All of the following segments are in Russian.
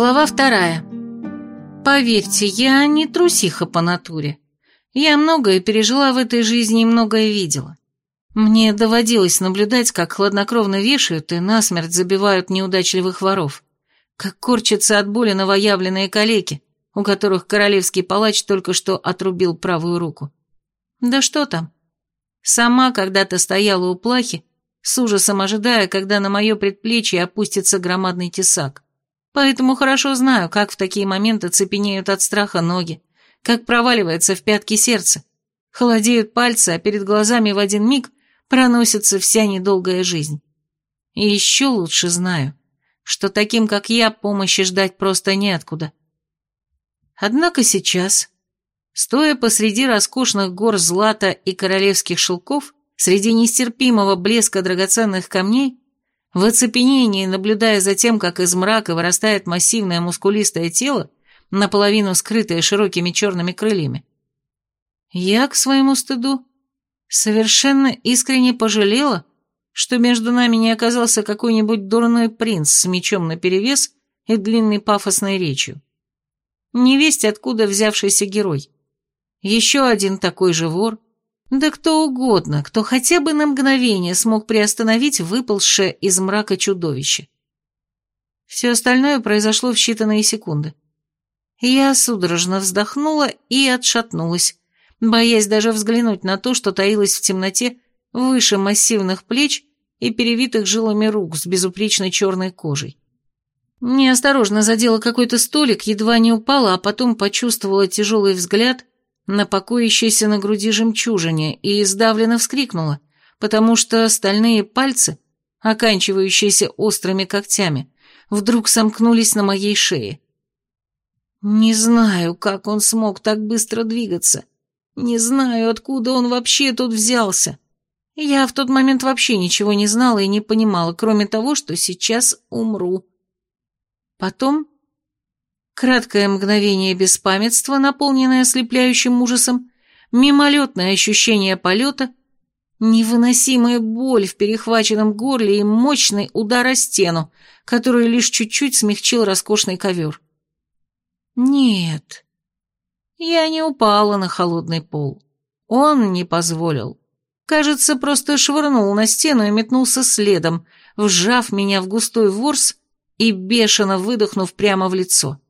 Глава вторая. Поверьте, я не трусиха по натуре. Я многое пережила в этой жизни и многое видела. Мне доводилось наблюдать, как хладнокровно вешают и насмерть забивают неудачливых воров, как корчатся от боли новоявленные калеки, у которых королевский палач только что отрубил правую руку. Да что там. Сама когда-то стояла у плахи, с ужасом ожидая, когда на мое предплечье опустится громадный тесак. Поэтому хорошо знаю, как в такие моменты цепенеют от страха ноги, как проваливается в пятки сердце, холодеют пальцы, а перед глазами в один миг проносится вся недолгая жизнь. И еще лучше знаю, что таким, как я, помощи ждать просто неоткуда. Однако сейчас, стоя посреди роскошных гор злата и королевских шелков, среди нестерпимого блеска драгоценных камней, в оцепенении, наблюдая за тем, как из мрака вырастает массивное мускулистое тело, наполовину скрытое широкими черными крыльями, я, к своему стыду, совершенно искренне пожалела, что между нами не оказался какой-нибудь дурной принц с мечом наперевес и длинной пафосной речью. Невесть, откуда взявшийся герой. Еще один такой же вор — да кто угодно, кто хотя бы на мгновение смог приостановить выползшее из мрака чудовище. Все остальное произошло в считанные секунды. Я судорожно вздохнула и отшатнулась, боясь даже взглянуть на то, что таилось в темноте выше массивных плеч и перевитых жилами рук с безупречной черной кожей. Неосторожно задела какой-то столик, едва не упала, а потом почувствовала тяжелый взгляд на покоящейся на груди жемчужине и издавленно вскрикнула, потому что стальные пальцы, оканчивающиеся острыми когтями, вдруг сомкнулись на моей шее. Не знаю, как он смог так быстро двигаться. Не знаю, откуда он вообще тут взялся. Я в тот момент вообще ничего не знала и не понимала, кроме того, что сейчас умру. Потом Краткое мгновение беспамятства, наполненное ослепляющим ужасом, мимолетное ощущение полета, невыносимая боль в перехваченном горле и мощный удар о стену, который лишь чуть-чуть смягчил роскошный ковер. Нет, я не упала на холодный пол. Он не позволил. Кажется, просто швырнул на стену и метнулся следом, вжав меня в густой ворс и бешено выдохнув прямо в лицо.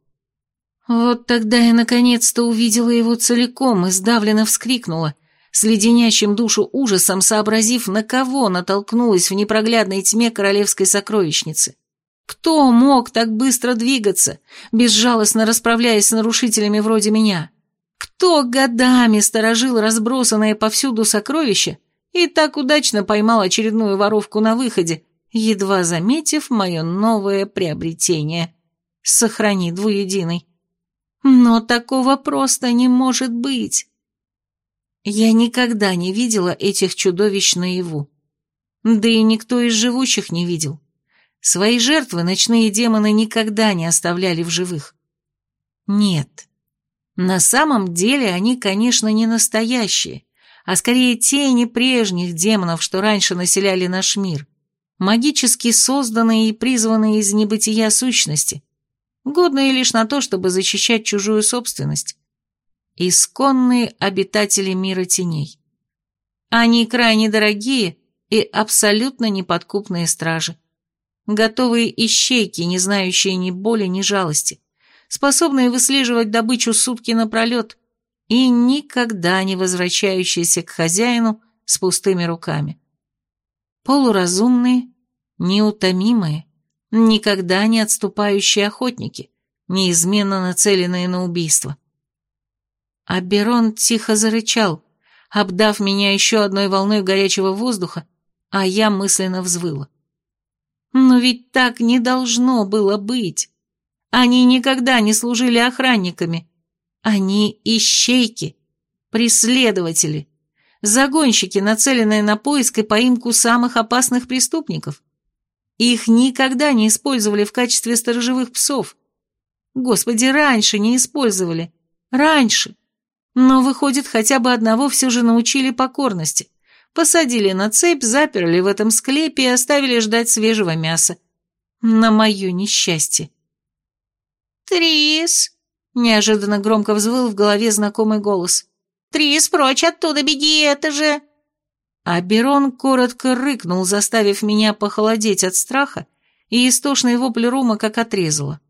Вот тогда я наконец-то увидела его целиком и сдавленно вскрикнула, с леденящим душу ужасом сообразив, на кого натолкнулась в непроглядной тьме королевской сокровищницы. Кто мог так быстро двигаться, безжалостно расправляясь с нарушителями вроде меня? Кто годами сторожил разбросанные повсюду сокровища и так удачно поймал очередную воровку на выходе, едва заметив мое новое приобретение? Сохрани двуединый. Но такого просто не может быть. Я никогда не видела этих чудовищ наяву. Да и никто из живущих не видел. Свои жертвы ночные демоны никогда не оставляли в живых. Нет. На самом деле они, конечно, не настоящие, а скорее тени прежних демонов, что раньше населяли наш мир, магически созданные и призванные из небытия сущности, годные лишь на то, чтобы защищать чужую собственность. Исконные обитатели мира теней. Они крайне дорогие и абсолютно неподкупные стражи. Готовые ищейки, не знающие ни боли, ни жалости, способные выслеживать добычу сутки напролет и никогда не возвращающиеся к хозяину с пустыми руками. Полуразумные, неутомимые, никогда не отступающие охотники, неизменно нацеленные на убийство. Аберон тихо зарычал, обдав меня еще одной волной горячего воздуха, а я мысленно взвыла. Но ведь так не должно было быть. Они никогда не служили охранниками. Они ищейки, преследователи, загонщики, нацеленные на поиск и поимку самых опасных преступников. Их никогда не использовали в качестве сторожевых псов. Господи, раньше не использовали. Раньше. Но, выходит, хотя бы одного все же научили покорности. Посадили на цепь, заперли в этом склепе и оставили ждать свежего мяса. На мое несчастье. «Трис!» — неожиданно громко взвыл в голове знакомый голос. «Трис, прочь оттуда, беги, это же...» А Берон коротко рыкнул, заставив меня похолодеть от страха, и истошный вопль Рума как отрезало.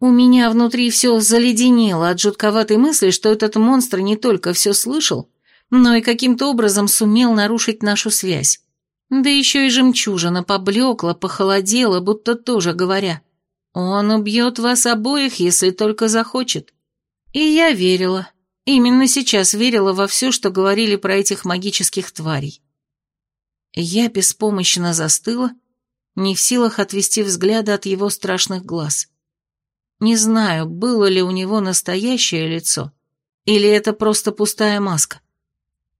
У меня внутри все заледенело от жутковатой мысли, что этот монстр не только все слышал, но и каким-то образом сумел нарушить нашу связь. Да еще и жемчужина поблекла, похолодела, будто тоже говоря, «Он убьет вас обоих, если только захочет». И я верила, именно сейчас верила во все, что говорили про этих магических тварей. Я беспомощно застыла, не в силах отвести взгляда от его страшных глаз. Не знаю, было ли у него настоящее лицо, или это просто пустая маска.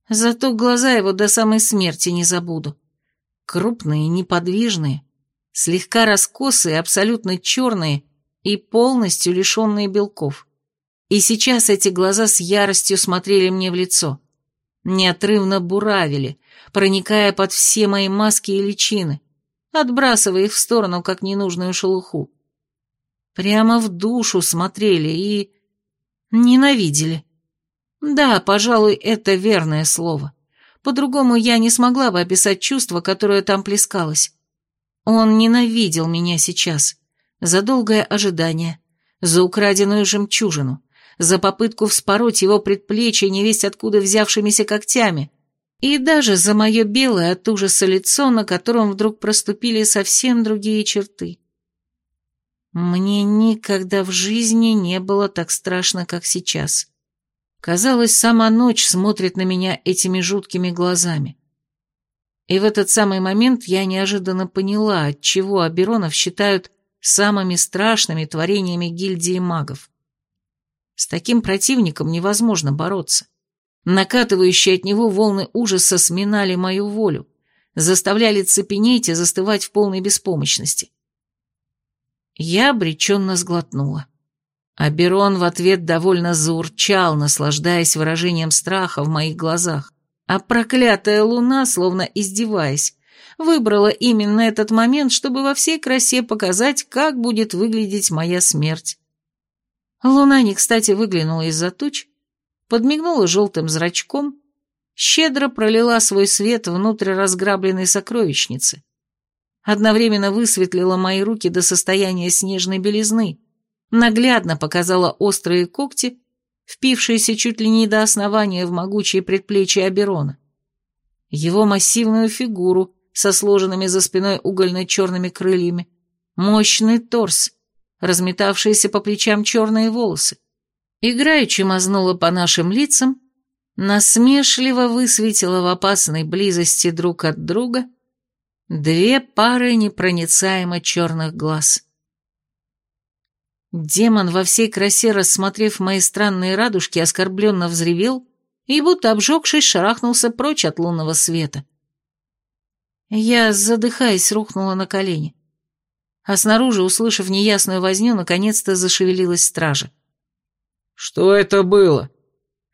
Зато глаза его до самой смерти не забуду. Крупные, неподвижные, слегка раскосые, абсолютно черные и полностью лишенные белков. И сейчас эти глаза с яростью смотрели мне в лицо. Неотрывно буравили, проникая под все мои маски и личины, отбрасывая их в сторону, как ненужную шелуху. Прямо в душу смотрели и... ненавидели. Да, пожалуй, это верное слово. По-другому я не смогла бы описать чувство, которое там плескалось. Он ненавидел меня сейчас. За долгое ожидание, за украденную жемчужину, за попытку вспороть его предплечье невесть откуда взявшимися когтями, и даже за мое белое от ужаса лицо, на котором вдруг проступили совсем другие черты. Мне никогда в жизни не было так страшно, как сейчас. Казалось, сама ночь смотрит на меня этими жуткими глазами. И в этот самый момент я неожиданно поняла, отчего Аберонов считают самыми страшными творениями гильдии магов. С таким противником невозможно бороться. Накатывающие от него волны ужаса сминали мою волю, заставляли цепенеть и застывать в полной беспомощности. Я обреченно сглотнула. А Берон в ответ довольно заурчал, наслаждаясь выражением страха в моих глазах. А проклятая луна, словно издеваясь, выбрала именно этот момент, чтобы во всей красе показать, как будет выглядеть моя смерть. Луна не кстати выглянула из-за туч, подмигнула желтым зрачком, щедро пролила свой свет внутрь разграбленной сокровищницы. Одновременно высветлила мои руки до состояния снежной белизны, наглядно показала острые когти, впившиеся чуть ли не до основания в могучие предплечья Аберона. Его массивную фигуру со сложенными за спиной угольно-черными крыльями, мощный торс, разметавшиеся по плечам черные волосы. Играючи мазнула по нашим лицам, насмешливо высветила в опасной близости друг от друга две пары непроницаемо черных глаз. Демон во всей красе, рассмотрев мои странные радужки, оскорбленно взревел и, будто обжегшись, шарахнулся прочь от лунного света. Я, задыхаясь, рухнула на колени. А снаружи, услышав неясную возню, наконец-то зашевелилась стража. «Что это было?»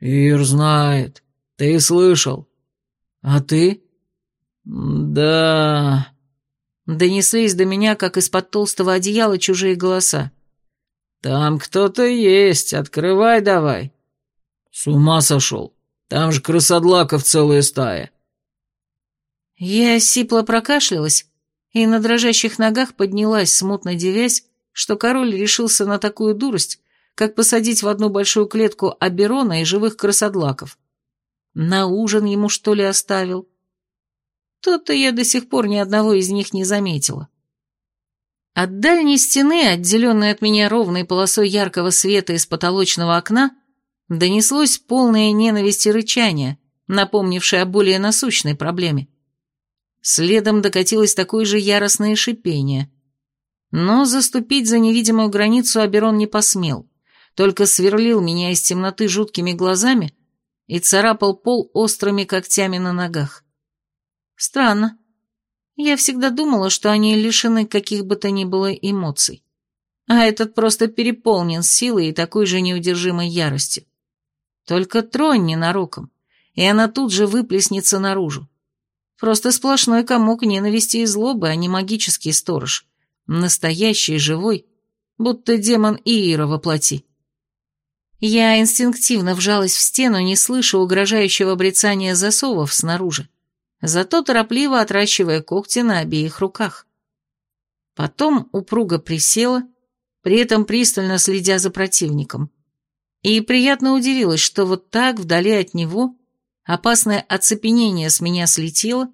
«Ир знает. Ты слышал. А ты?» «Да...» Донеслись до меня, как из-под толстого одеяла, чужие голоса. «Там кто-то есть, открывай давай». «С ума сошел, там же крысодлаков целая стая». Я сипло прокашлялась и на дрожащих ногах поднялась, смутно девясь, что король решился на такую дурость, как посадить в одну большую клетку Аберона и живых крысодлаков. На ужин ему, что ли, оставил? То-то я до сих пор ни одного из них не заметила. От дальней стены, отделенной от меня ровной полосой яркого света из потолочного окна, донеслось полное ненависть и рычание, напомнившее о более насущной проблеме. Следом докатилось такое же яростное шипение. Но заступить за невидимую границу Аберон не посмел, только сверлил меня из темноты жуткими глазами и царапал пол острыми когтями на ногах. Странно. Я всегда думала, что они лишены каких бы то ни было эмоций. А этот просто переполнен силой и такой же неудержимой яростью. Только тронь ненароком, и она тут же выплеснется наружу. Просто сплошной комок ненависти и злобы, а не магический сторож. Настоящий, живой будто демон Иира воплоти. Я инстинктивно вжалась в стену, не слыша угрожающего брецания засовов снаружи, зато торопливо отращивая когти на обеих руках. Потом упруго присела, при этом пристально следя за противником. И приятно удивилась, что вот так, вдали от него, опасное оцепенение с меня слетело,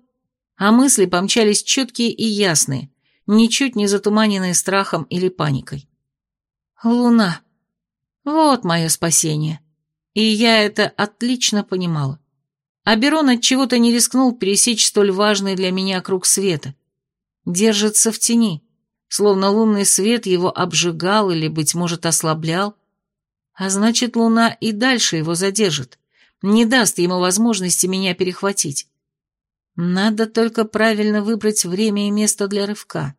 а мысли помчались четкие и ясные, ничуть не затуманенные страхом или паникой. Луна. Вот мое спасение. И я это отлично понимала. Аберон от чего-то не рискнул пересечь столь важный для меня круг света. Держится в тени, словно лунный свет его обжигал или, быть может, ослаблял. А значит, луна и дальше его задержит, не даст ему возможности меня перехватить. Надо только правильно выбрать время и место для рывка.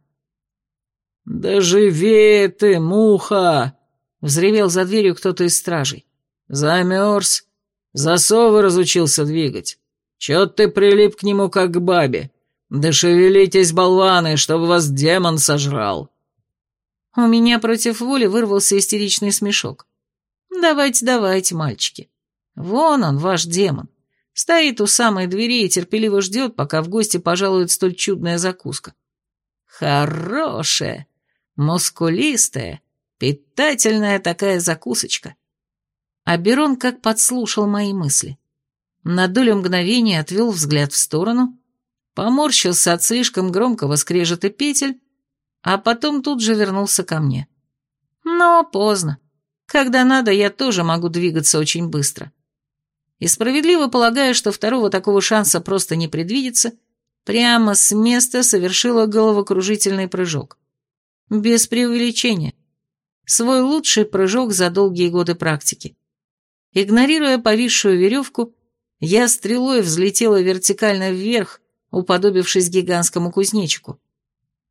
«Да живи ты, муха!» — взревел за дверью кто-то из стражей. «Замерз. Засовы разучился двигать. Чё ты прилип к нему, как к бабе? Да шевелитесь, болваны, чтобы вас демон сожрал!» У меня против воли вырвался истеричный смешок. «Давайте, давайте, мальчики. Вон он, ваш демон. Стоит у самой двери и терпеливо ждет, пока в гости пожалует столь чудная закуска. Хорошая, мускулистая, питательная такая закусочка. А Берон как подслушал мои мысли. На долю мгновения отвел взгляд в сторону, поморщился от слишком громкого скрежета петель, а потом тут же вернулся ко мне. Но поздно. Когда надо, я тоже могу двигаться очень быстро. И справедливо полагая, что второго такого шанса просто не предвидится, прямо с места совершила головокружительный прыжок. Без преувеличения. Свой лучший прыжок за долгие годы практики. Игнорируя повисшую веревку, я стрелой взлетела вертикально вверх, уподобившись гигантскому кузнечику.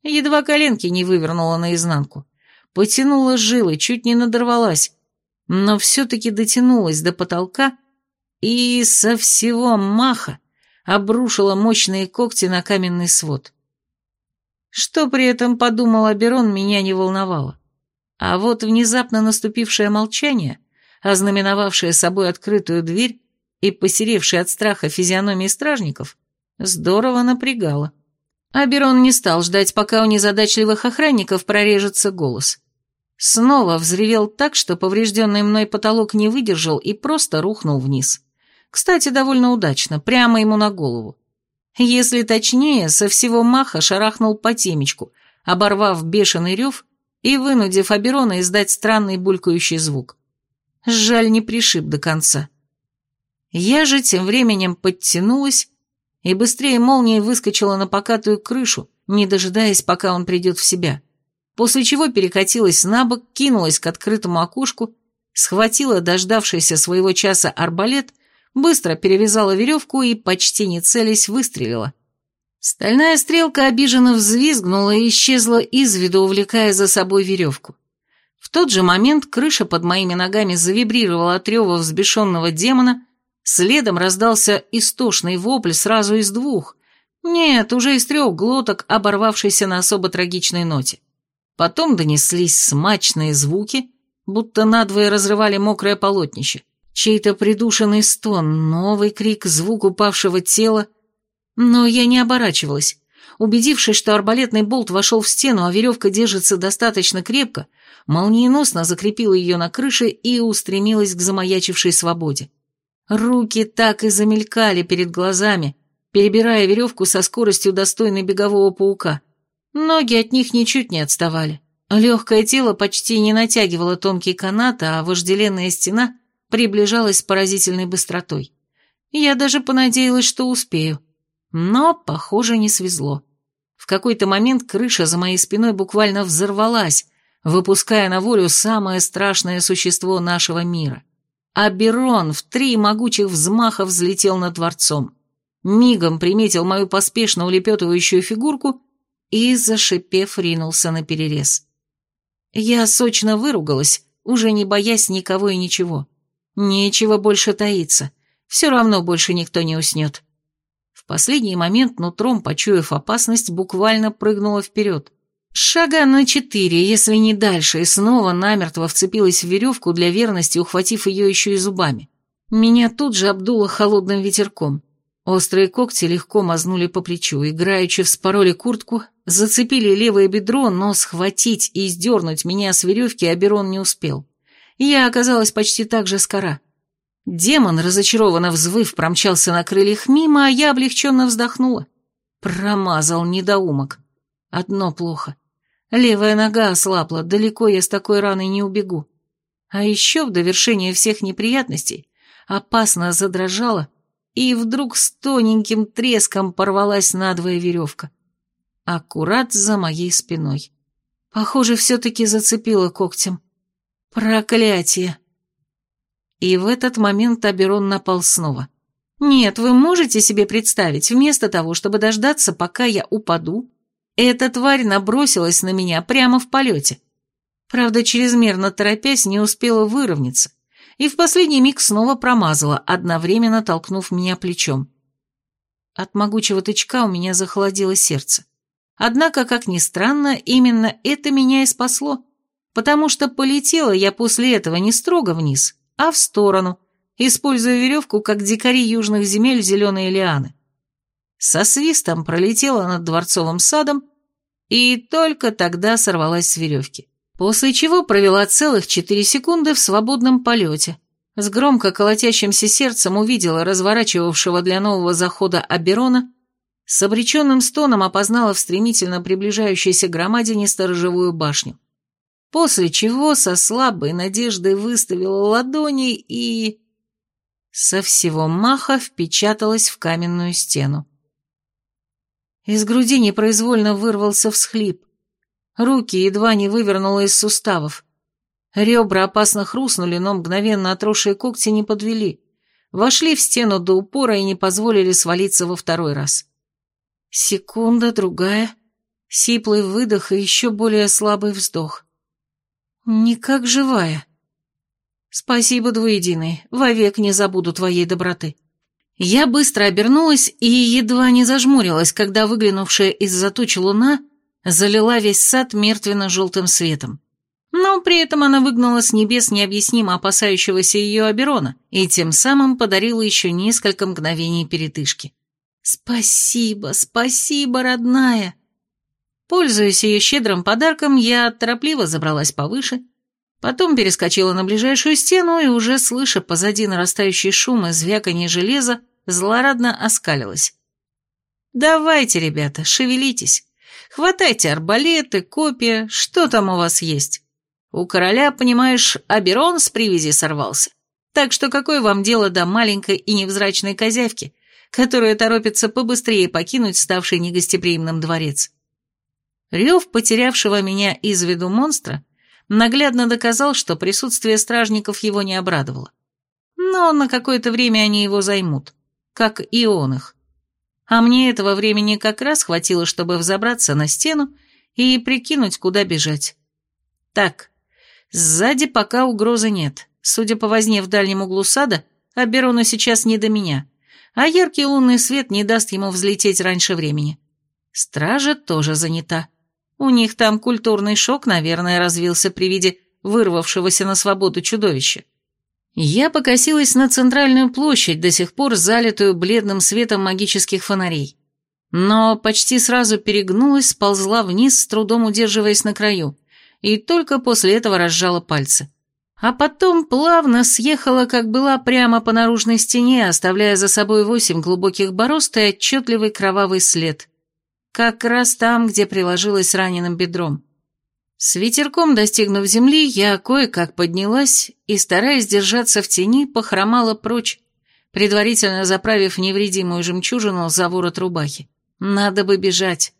Едва коленки не вывернула наизнанку. Потянула жилы, чуть не надорвалась, но все-таки дотянулась до потолка и со всего маха обрушила мощные когти на каменный свод. Что при этом подумал Аберон, меня не волновало. А вот внезапно наступившее молчание, ознаменовавшее собой открытую дверь и посеревшее от страха физиономии стражников, здорово напрягало. Аберон не стал ждать, пока у незадачливых охранников прорежется голос. Снова взревел так, что поврежденный мной потолок не выдержал и просто рухнул вниз. Кстати, довольно удачно, прямо ему на голову. Если точнее, со всего маха шарахнул по темечку, оборвав бешеный рев и вынудив Аберона издать странный булькающий звук. Жаль, не пришиб до конца. Я же тем временем подтянулась и быстрее молнией выскочила на покатую крышу, не дожидаясь, пока он придет в себя, после чего перекатилась на бок, кинулась к открытому окошку, схватила дождавшийся своего часа арбалет быстро перевязала веревку и, почти не целясь, выстрелила. Стальная стрелка обиженно взвизгнула и исчезла из виду, увлекая за собой веревку. В тот же момент крыша под моими ногами завибрировала от рева взбешенного демона, следом раздался истошный вопль сразу из двух, нет, уже из трех глоток, оборвавшийся на особо трагичной ноте. Потом донеслись смачные звуки, будто надвое разрывали мокрое полотнище. Чей-то придушенный стон, новый крик, звук упавшего тела. Но я не оборачивалась. Убедившись, что арбалетный болт вошел в стену, а веревка держится достаточно крепко, молниеносно закрепила ее на крыше и устремилась к замаячившей свободе. Руки так и замелькали перед глазами, перебирая веревку со скоростью достойной бегового паука. Ноги от них ничуть не отставали. Легкое тело почти не натягивало тонкий канат, а вожделенная стена приближалась с поразительной быстротой. Я даже понадеялась, что успею. Но, похоже, не свезло. В какой-то момент крыша за моей спиной буквально взорвалась, выпуская на волю самое страшное существо нашего мира. Аберон в три могучих взмаха взлетел над дворцом. Мигом приметил мою поспешно улепетывающую фигурку и, зашипев, ринулся на перерез. Я сочно выругалась, уже не боясь никого и ничего. Нечего больше таиться. Все равно больше никто не уснет. В последний момент нутром, почуяв опасность, буквально прыгнула вперед. Шага на четыре, если не дальше, и снова намертво вцепилась в веревку для верности, ухватив ее еще и зубами. Меня тут же обдуло холодным ветерком. Острые когти легко мазнули по плечу, играючи вспороли куртку, зацепили левое бедро, но схватить и сдернуть меня с веревки Аберон не успел. Я оказалась почти так же скора. Демон, разочарованно взвыв, промчался на крыльях мимо, а я облегченно вздохнула. Промазал недоумок. Одно плохо. Левая нога ослабла, далеко я с такой раной не убегу. А еще в довершение всех неприятностей опасно задрожала и вдруг с тоненьким треском порвалась надвое веревка. Аккурат за моей спиной. Похоже, все-таки зацепила когтем. Проклятие! И в этот момент Аберон напал снова. Нет, вы можете себе представить, вместо того, чтобы дождаться, пока я упаду, эта тварь набросилась на меня прямо в полете. Правда, чрезмерно торопясь, не успела выровняться, и в последний миг снова промазала, одновременно толкнув меня плечом. От могучего тычка у меня захолодело сердце. Однако, как ни странно, именно это меня и спасло, потому что полетела я после этого не строго вниз, а в сторону, используя веревку, как дикари южных земель зеленые лианы. Со свистом пролетела над дворцовым садом и только тогда сорвалась с веревки после чего провела целых четыре секунды в свободном полете. С громко колотящимся сердцем увидела разворачивавшего для нового захода Аберона, с обреченным стоном опознала в стремительно приближающейся громадине сторожевую башню. После чего со слабой надеждой выставила ладони и... со всего маха впечаталась в каменную стену. Из груди непроизвольно вырвался всхлип. Руки едва не вывернуло из суставов. Ребра опасно хрустнули, но мгновенно отросшие когти не подвели. Вошли в стену до упора и не позволили свалиться во второй раз. Секунда, другая, сиплый выдох и еще более слабый вздох. Никак живая. Спасибо, двуединый, вовек не забуду твоей доброты. Я быстро обернулась и едва не зажмурилась, когда выглянувшая из-за тучи луна залила весь сад мертвенно-желтым светом. Но при этом она выгнала с небес необъяснимо опасающегося ее Аберона и тем самым подарила еще несколько мгновений передышки. «Спасибо, спасибо, родная!» Пользуясь ее щедрым подарком, я торопливо забралась повыше, потом перескочила на ближайшую стену и, уже слыша позади нарастающий шум и звяканье железа, злорадно оскалилась. «Давайте, ребята, шевелитесь!» Хватайте арбалеты, копья, что там у вас есть. У короля, понимаешь, Аберон с привязи сорвался. Так что какое вам дело до маленькой и невзрачной козявки, которая торопится побыстрее покинуть ставший негостеприимным дворец? Рев потерявшего меня из виду монстра наглядно доказал, что присутствие стражников его не обрадовало. Но на какое-то время они его займут, как и он их. А мне этого времени как раз хватило, чтобы взобраться на стену и прикинуть, куда бежать. Так, сзади пока угрозы нет. Судя по возне в дальнем углу сада, Аберону сейчас не до меня, а яркий лунный свет не даст ему взлететь раньше времени. Стража тоже занята. У них там культурный шок, наверное, развился при виде вырвавшегося на свободу чудовища. Я покосилась на центральную площадь, до сих пор залитую бледным светом магических фонарей. Но почти сразу перегнулась, сползла вниз, с трудом удерживаясь на краю, и только после этого разжала пальцы. А потом плавно съехала, как была, прямо по наружной стене, оставляя за собой восемь глубоких борозд и отчетливый кровавый след. Как раз там, где приложилась раненым бедром. С ветерком достигнув земли, я кое-как поднялась и, стараясь держаться в тени, похромала прочь, предварительно заправив невредимую жемчужину за ворот рубахи. Надо бы бежать.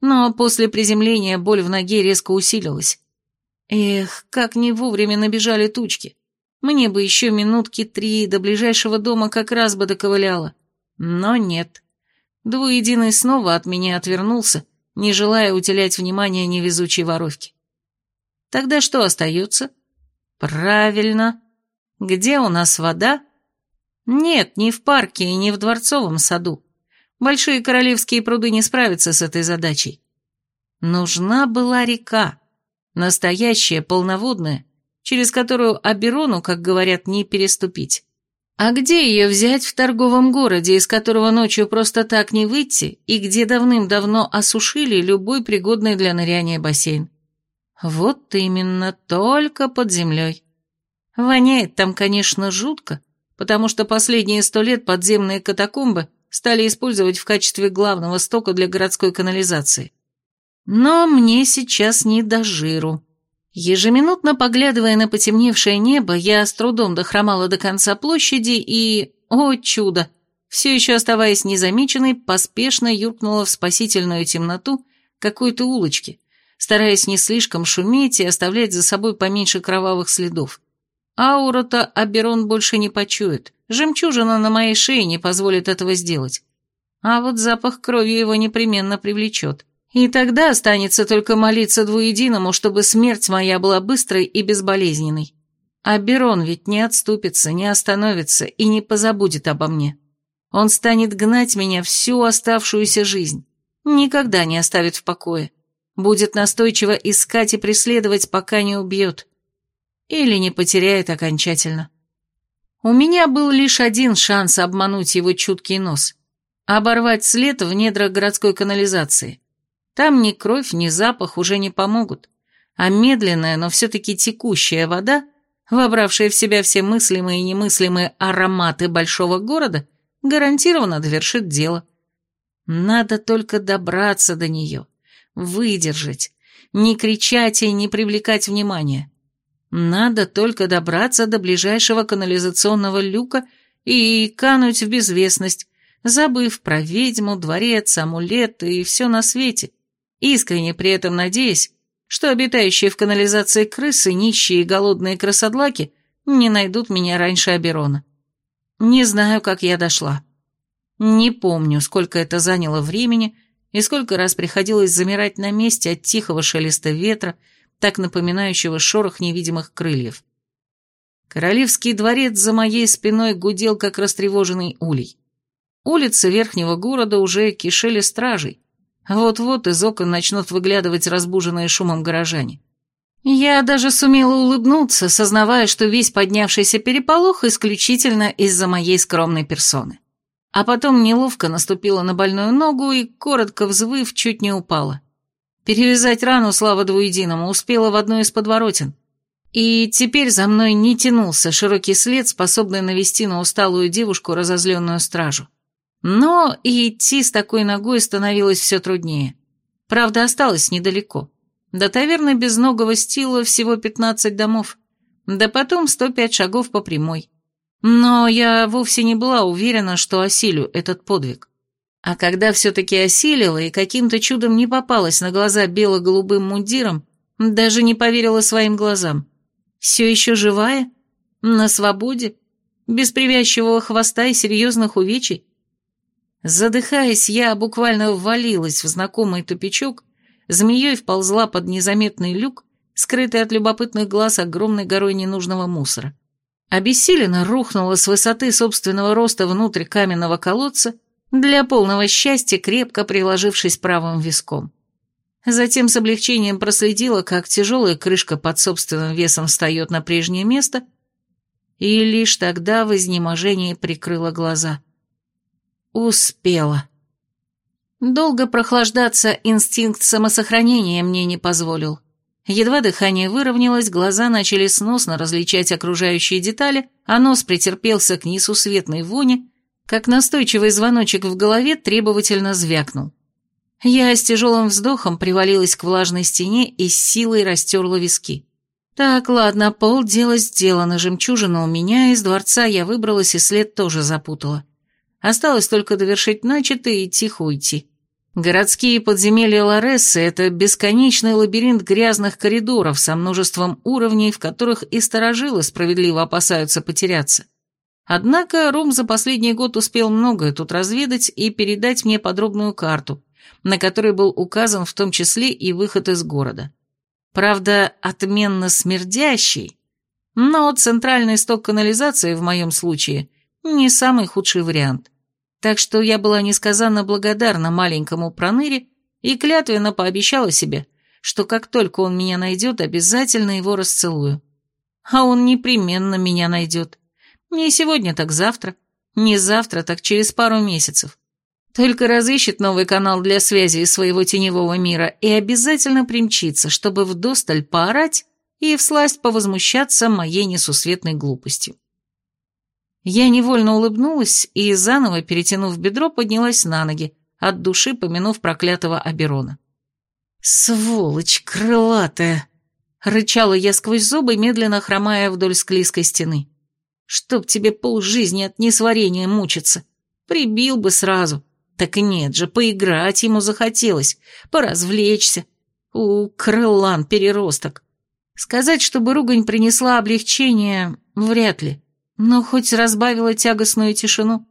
Но после приземления боль в ноге резко усилилась. Эх, как не вовремя набежали тучки. Мне бы еще минутки три до ближайшего дома как раз бы доковыляла. Но нет. Двуединый снова от меня отвернулся, не желая уделять внимания невезучей воровке. Тогда что остается? Правильно. Где у нас вода? Нет, не в парке и не в дворцовом саду. Большие королевские пруды не справятся с этой задачей. Нужна была река, настоящая, полноводная, через которую Аберону, как говорят, не переступить. А где ее взять в торговом городе, из которого ночью просто так не выйти, и где давным-давно осушили любой пригодный для ныряния бассейн? Вот именно, только под землей. Воняет там, конечно, жутко, потому что последние сто лет подземные катакомбы стали использовать в качестве главного стока для городской канализации. Но мне сейчас не до жиру. Ежеминутно поглядывая на потемневшее небо, я с трудом дохромала до конца площади и, о чудо, все еще оставаясь незамеченной, поспешно юркнула в спасительную темноту какой-то улочки, стараясь не слишком шуметь и оставлять за собой поменьше кровавых следов. Аура-то Аберон больше не почует, жемчужина на моей шее не позволит этого сделать. А вот запах крови его непременно привлечет. И тогда останется только молиться двуединому, чтобы смерть моя была быстрой и безболезненной. А Берон ведь не отступится, не остановится и не позабудет обо мне. Он станет гнать меня всю оставшуюся жизнь. Никогда не оставит в покое. Будет настойчиво искать и преследовать, пока не убьет. Или не потеряет окончательно. У меня был лишь один шанс обмануть его чуткий нос. Оборвать след в недрах городской канализации. Там ни кровь, ни запах уже не помогут, а медленная, но все-таки текущая вода, вобравшая в себя все мыслимые и немыслимые ароматы большого города, гарантированно довершит дело. Надо только добраться до нее, выдержать, не кричать и не привлекать внимания. Надо только добраться до ближайшего канализационного люка и кануть в безвестность, забыв про ведьму, дворец, амулет и все на свете искренне при этом надеясь, что обитающие в канализации крысы, нищие и голодные красодлаки не найдут меня раньше Аберона. Не знаю, как я дошла. Не помню, сколько это заняло времени и сколько раз приходилось замирать на месте от тихого шелеста ветра, так напоминающего шорох невидимых крыльев. Королевский дворец за моей спиной гудел, как растревоженный улей. Улицы верхнего города уже кишели стражей, вот-вот из окон начнут выглядывать разбуженные шумом горожане. Я даже сумела улыбнуться, сознавая, что весь поднявшийся переполох исключительно из-за моей скромной персоны. А потом неловко наступила на больную ногу и, коротко взвыв, чуть не упала. Перевязать рану, слава двуединому, успела в одной из подворотен. И теперь за мной не тянулся широкий след, способный навести на усталую девушку разозленную стражу. Но и идти с такой ногой становилось все труднее. Правда, осталось недалеко. До таверны безногого стила всего 15 домов, да потом 105 шагов по прямой. Но я вовсе не была уверена, что осилю этот подвиг. А когда все-таки осилила и каким-то чудом не попалась на глаза бело-голубым мундиром, даже не поверила своим глазам. Все еще живая? На свободе? Без привязчивого хвоста и серьезных увечий? Задыхаясь, я буквально ввалилась в знакомый тупичок, змеей вползла под незаметный люк, скрытый от любопытных глаз огромной горой ненужного мусора. Обессиленно рухнула с высоты собственного роста внутрь каменного колодца, для полного счастья крепко приложившись правым виском. Затем с облегчением проследила, как тяжелая крышка под собственным весом встает на прежнее место, и лишь тогда в изнеможении прикрыла глаза. Успела. Долго прохлаждаться инстинкт самосохранения мне не позволил. Едва дыхание выровнялось, глаза начали сносно различать окружающие детали, а нос претерпелся к несусветной вони, как настойчивый звоночек в голове требовательно звякнул. Я с тяжелым вздохом привалилась к влажной стене и с силой растерла виски. Так, ладно, полдела сделано, жемчужина у меня, из дворца я выбралась и след тоже запутала. Осталось только довершить начатое и тихо уйти. Городские подземелья Лорессы – это бесконечный лабиринт грязных коридоров со множеством уровней, в которых и сторожилы справедливо опасаются потеряться. Однако Рум за последний год успел многое тут разведать и передать мне подробную карту, на которой был указан в том числе и выход из города. Правда, отменно смердящий, но центральный сток канализации в моем случае – не самый худший вариант. Так что я была несказанно благодарна маленькому проныре, и клятвенно пообещала себе, что как только он меня найдет, обязательно его расцелую. А он непременно меня найдет. Не сегодня, так завтра. Не завтра, так через пару месяцев. Только разыщет новый канал для связи из своего теневого мира и обязательно примчится, чтобы вдосталь поорать и всласть повозмущаться моей несусветной глупостью. Я невольно улыбнулась и, заново перетянув бедро, поднялась на ноги, от души помянув проклятого Аберона. «Сволочь крылатая!» — рычала я сквозь зубы, медленно хромая вдоль склизкой стены. «Чтоб тебе полжизни от несварения мучиться! Прибил бы сразу! Так нет же, поиграть ему захотелось, поразвлечься! У, крылан переросток!» Сказать, чтобы ругань принесла облегчение, вряд ли, но хоть разбавила тягостную тишину.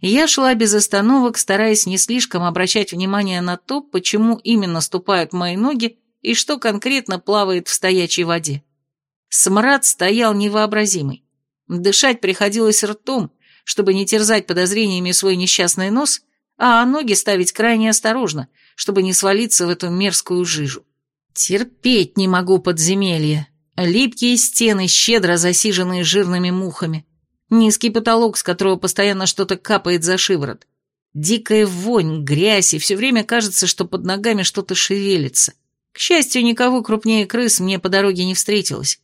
Я шла без остановок, стараясь не слишком обращать внимание на то, почему именно ступают мои ноги и что конкретно плавает в стоячей воде. Смрад стоял невообразимый. Дышать приходилось ртом, чтобы не терзать подозрениями свой несчастный нос, а ноги ставить крайне осторожно, чтобы не свалиться в эту мерзкую жижу. Терпеть не могу подземелья. Липкие стены, щедро засиженные жирными мухами. Низкий потолок, с которого постоянно что-то капает за шиворот. Дикая вонь, грязь, и все время кажется, что под ногами что-то шевелится. К счастью, никого крупнее крыс мне по дороге не встретилось.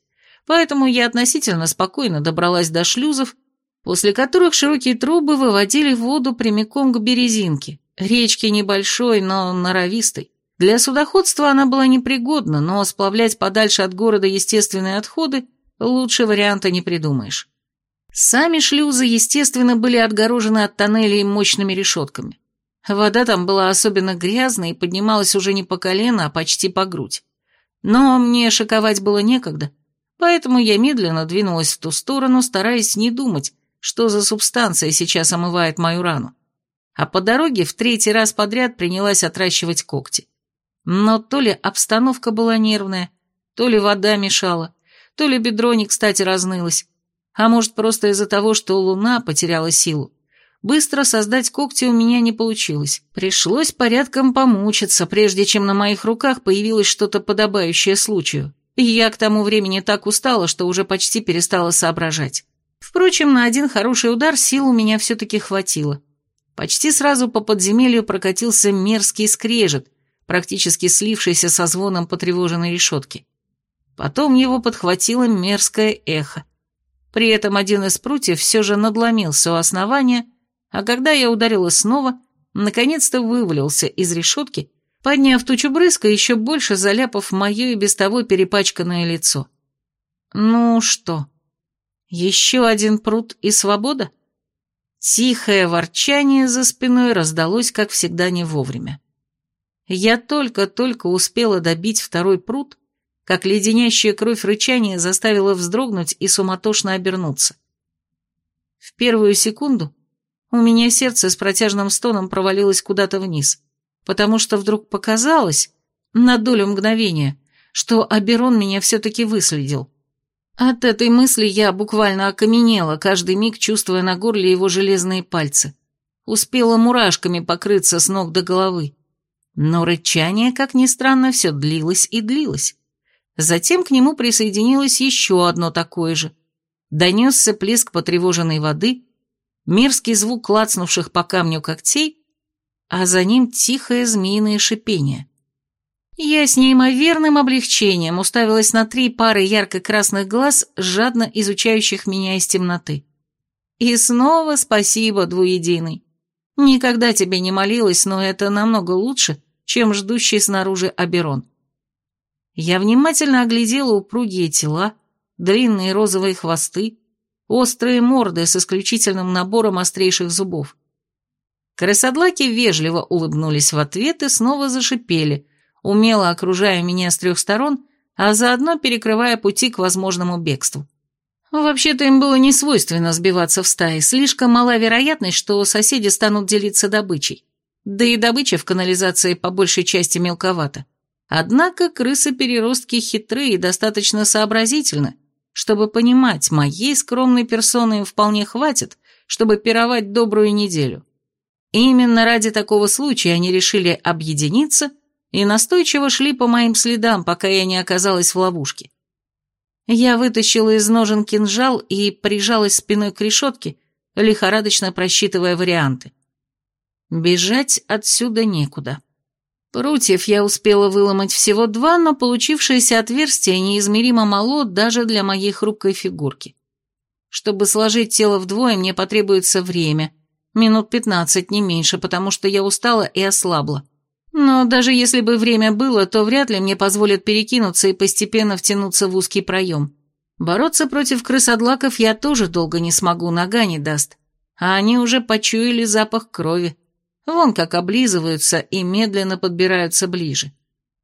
Поэтому я относительно спокойно добралась до шлюзов, после которых широкие трубы выводили воду прямиком к березинке. Речке небольшой, но норовистой. Для судоходства она была непригодна, но сплавлять подальше от города естественные отходы лучше варианта не придумаешь. Сами шлюзы, естественно, были отгорожены от тоннелей мощными решетками. Вода там была особенно грязной и поднималась уже не по колено, а почти по грудь. Но мне шиковать было некогда, поэтому я медленно двинулась в ту сторону, стараясь не думать, что за субстанция сейчас омывает мою рану. А по дороге в третий раз подряд принялась отращивать когти. Но то ли обстановка была нервная, то ли вода мешала, то ли бедро не кстати разнылось, а может, просто из-за того, что луна потеряла силу. Быстро создать когти у меня не получилось. Пришлось порядком помучиться, прежде чем на моих руках появилось что-то подобающее случаю. И я к тому времени так устала, что уже почти перестала соображать. Впрочем, на один хороший удар сил у меня все-таки хватило. Почти сразу по подземелью прокатился мерзкий скрежет, практически слившийся со звоном потревоженной решетки. Потом его подхватило мерзкое эхо. При этом один из прутьев все же надломился у основания, а когда я ударила снова, наконец-то вывалился из решетки, подняв тучу брызга, еще больше заляпав мое и без того перепачканное лицо. Ну что, еще один прут и свобода? Тихое ворчание за спиной раздалось, как всегда, не вовремя. Я только-только успела добить второй прут, как леденящая кровь рычания заставила вздрогнуть и суматошно обернуться. В первую секунду у меня сердце с протяжным стоном провалилось куда-то вниз, потому что вдруг показалось, на долю мгновения, что Аберон меня все-таки выследил. От этой мысли я буквально окаменела, каждый миг чувствуя на горле его железные пальцы. Успела мурашками покрыться с ног до головы. Но рычание, как ни странно, все длилось и длилось. Затем к нему присоединилось еще одно такое же. Донесся плеск потревоженной воды, мерзкий звук клацнувших по камню когтей, а за ним тихое змеиное шипение. Я с неимоверным облегчением уставилась на три пары ярко-красных глаз, жадно изучающих меня из темноты. И снова спасибо, двуединый. Никогда тебе не молилась, но это намного лучше, чем ждущий снаружи Аберон. Я внимательно оглядела упругие тела, длинные розовые хвосты, острые морды с исключительным набором острейших зубов. Крысодлаки вежливо улыбнулись в ответ и снова зашипели, умело окружая меня с трех сторон, а заодно перекрывая пути к возможному бегству. Вообще-то им было не свойственно сбиваться в стаи, слишком мала вероятность, что соседи станут делиться добычей. Да и добыча в канализации по большей части мелковата. Однако крысы-переростки хитры и достаточно сообразительны, чтобы понимать, моей скромной персоны им вполне хватит, чтобы пировать добрую неделю. Именно ради такого случая они решили объединиться и настойчиво шли по моим следам, пока я не оказалась в ловушке. Я вытащила из ножен кинжал и прижалась спиной к решетке, лихорадочно просчитывая варианты. Бежать отсюда некуда. Прутьев я успела выломать всего два, но получившееся отверстие неизмеримо мало даже для моей хрупкой фигурки. Чтобы сложить тело вдвое, мне потребуется время, минут пятнадцать, не меньше, потому что я устала и ослабла. Но даже если бы время было, то вряд ли мне позволят перекинуться и постепенно втянуться в узкий проем. Бороться против крысодлаков я тоже долго не смогу, нога не даст. А они уже почуяли запах крови. Вон как облизываются и медленно подбираются ближе.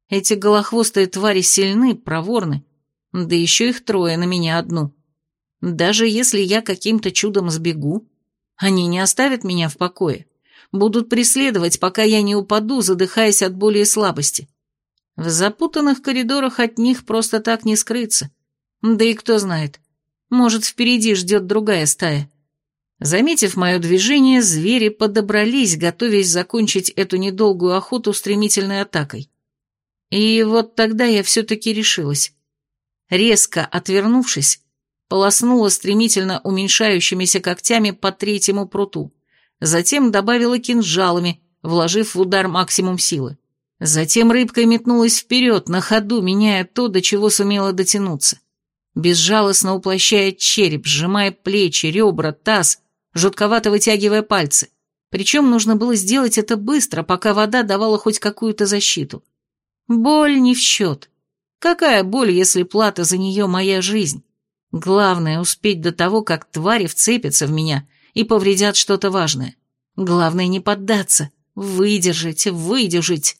Эти голохвостые твари сильны, проворны, да еще их трое на меня одну. Даже если я каким-то чудом сбегу, они не оставят меня в покое. Будут преследовать, пока я не упаду, задыхаясь от боли и слабости. В запутанных коридорах от них просто так не скрыться. Да и кто знает, может, впереди ждет другая стая. Заметив мое движение, звери подобрались, готовясь закончить эту недолгую охоту стремительной атакой. И вот тогда я все-таки решилась. Резко отвернувшись, полоснула стремительно уменьшающимися когтями по третьему пруту, затем добавила кинжалами, вложив в удар максимум силы. Затем рыбкой метнулась вперед, на ходу меняя то, до чего сумела дотянуться. Безжалостно уплощая череп, сжимая плечи, ребра, таз, жутковато вытягивая пальцы. Причем нужно было сделать это быстро, пока вода давала хоть какую-то защиту. Боль не в счет. Какая боль, если плата за нее моя жизнь? Главное — успеть до того, как твари вцепятся в меня и повредят что-то важное. Главное — не поддаться, выдержать, выдержать.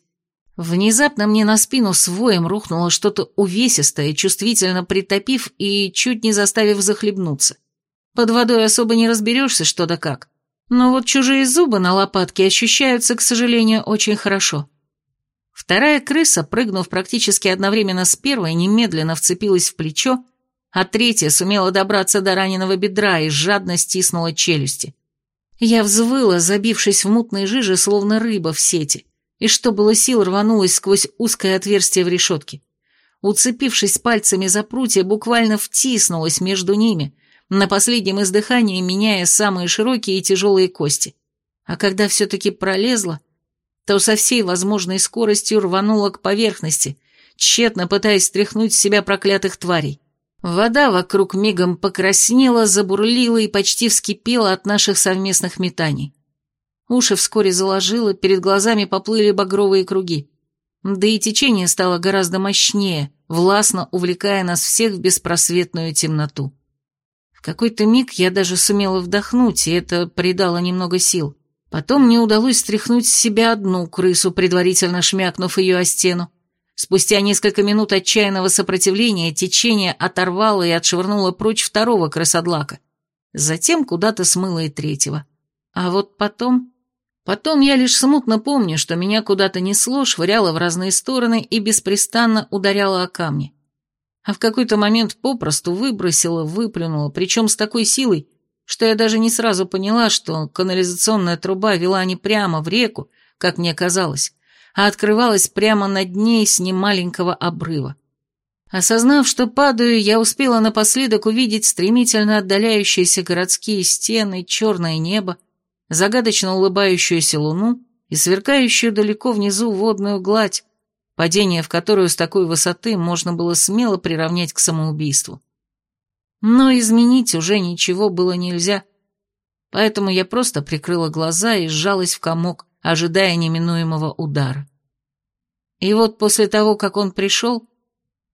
Внезапно мне на спину с рухнуло что-то увесистое, чувствительно притопив и чуть не заставив захлебнуться. Под водой особо не разберешься, что да как. Но вот чужие зубы на лопатке ощущаются, к сожалению, очень хорошо. Вторая крыса, прыгнув практически одновременно с первой, немедленно вцепилась в плечо, а третья сумела добраться до раненого бедра и жадно стиснула челюсти. Я взвыла, забившись в мутной жиже, словно рыба в сети, и что было сил рванулась сквозь узкое отверстие в решетке. Уцепившись пальцами за прутья, буквально втиснулась между ними, на последнем издыхании меняя самые широкие и тяжелые кости. А когда все-таки пролезла, то со всей возможной скоростью рванула к поверхности, тщетно пытаясь стряхнуть с себя проклятых тварей. Вода вокруг мигом покраснела, забурлила и почти вскипела от наших совместных метаний. Уши вскоре заложило, перед глазами поплыли багровые круги. Да и течение стало гораздо мощнее, властно увлекая нас всех в беспросветную темноту. В какой-то миг я даже сумела вдохнуть, и это придало немного сил. Потом мне удалось стряхнуть с себя одну крысу, предварительно шмякнув ее о стену. Спустя несколько минут отчаянного сопротивления течение оторвало и отшвырнуло прочь второго крысодлака. Затем куда-то смыло и третьего. А вот потом... Потом я лишь смутно помню, что меня куда-то несло, швыряло в разные стороны и беспрестанно ударяло о камни а в какой-то момент попросту выбросила, выплюнула, причем с такой силой, что я даже не сразу поняла, что канализационная труба вела не прямо в реку, как мне казалось, а открывалась прямо над ней с немаленького обрыва. Осознав, что падаю, я успела напоследок увидеть стремительно отдаляющиеся городские стены, черное небо, загадочно улыбающуюся луну и сверкающую далеко внизу водную гладь, падение в которую с такой высоты можно было смело приравнять к самоубийству. Но изменить уже ничего было нельзя, поэтому я просто прикрыла глаза и сжалась в комок, ожидая неминуемого удара. И вот после того, как он пришел,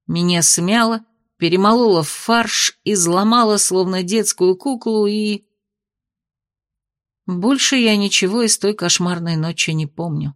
меня смяло, перемололо в фарш, изломало, словно детскую куклу, и... Больше я ничего из той кошмарной ночи не помню.